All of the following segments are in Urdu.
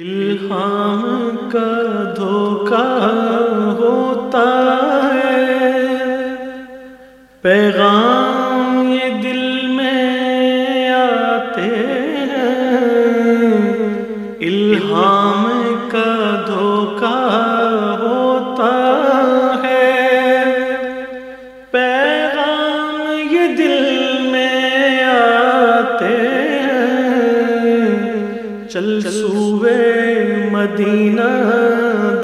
الہام کا دھوکہ ہوتا ہے پیغام مدینہ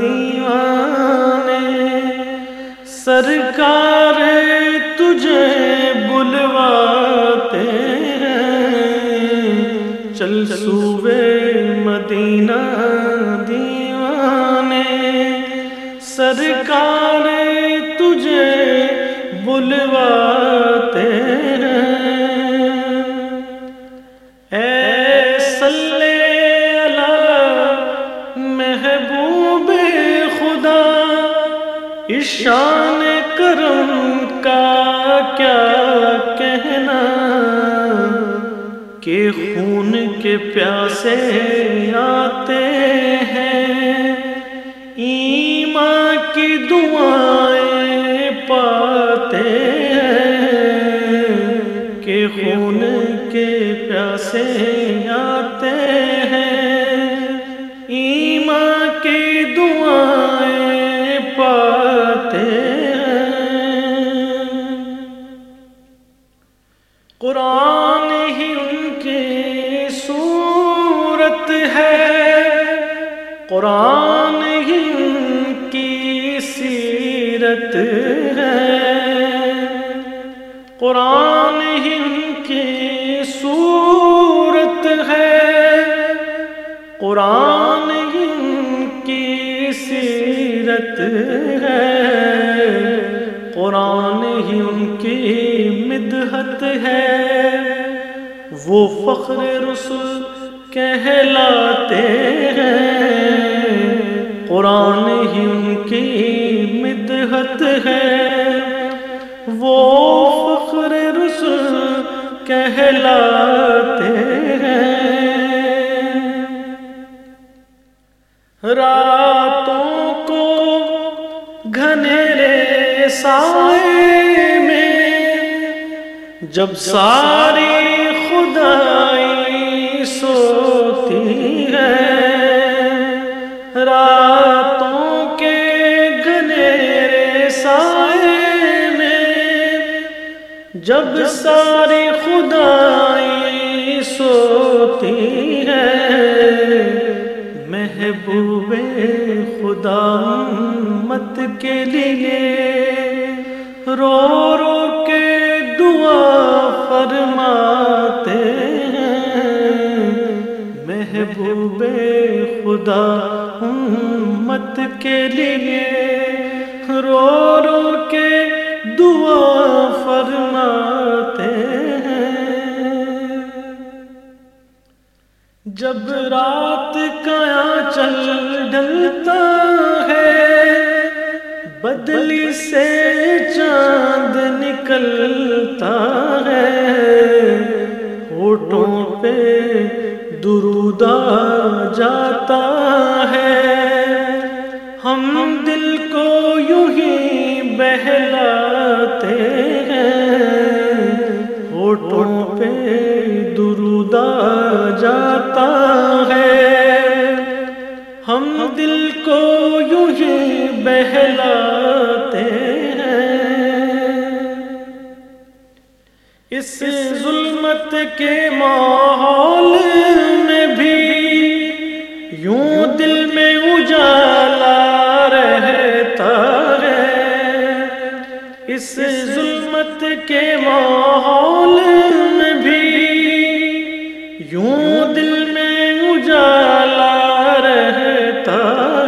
دیوانے سرکار تجھے بلواتے ہیں۔ چل سوے مدینہ دیوانے سرکار تجھے بلواتے محبوب خدا ایشان کرم کا کیا کہنا؟ کہ خون کے پیاسے آتے ہیں، ایمان کی دعائیں پاتے ہیں، کہ خون کے پیاسے آتے ہیں۔ قرآن ہی ان کی سیرت ہے۔ قرآن ہی ان کی صورت ہے۔ قرآن ہی ان کی سیرت ہے۔ قرآن ہی ان کی مدحت ہے۔ وہ فخر رسول کہلاتے ہیں۔ قرآن ہی ان کی مدحت ہے۔ وہ فخر رسول کہلاتے ہیں۔ راتوں کو گھنیرے سائے میں جب ساری جب ساری خدائی سوتی ہے محبوب خدا مت کے لیے رو رو کے دعا فرماتے ہیں۔ محبوب خدا مت کے لیے رو رو کے دعا جب رات کا چل ڈلتا ہے بدلی سے چاند نکلتا ہے۔ ہوٹوں پہ درودہ اس ظلمت کے ماحول میں بھی یوں دل میں اجالا رہتا ہے۔ اس ظلمت کے ماحول میں بھی یوں دل میں اجالا رہتا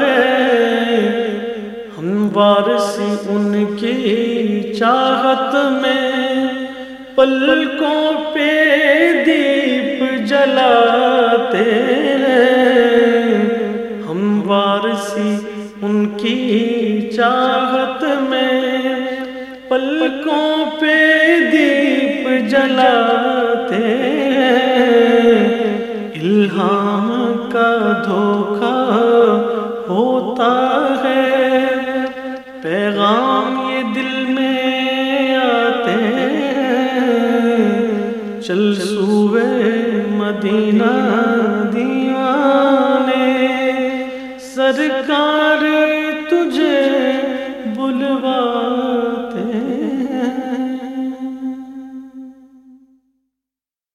ہے۔ ہم وارث ان کی چاہت میں پلکوں پہ دیپ جلاتے ہیں۔ ہم وارسی ان کی چاہت میں پلکوں پہ دیپ جلاتے چل سوے مدینہ دیوانے سرکار تجھے بلوا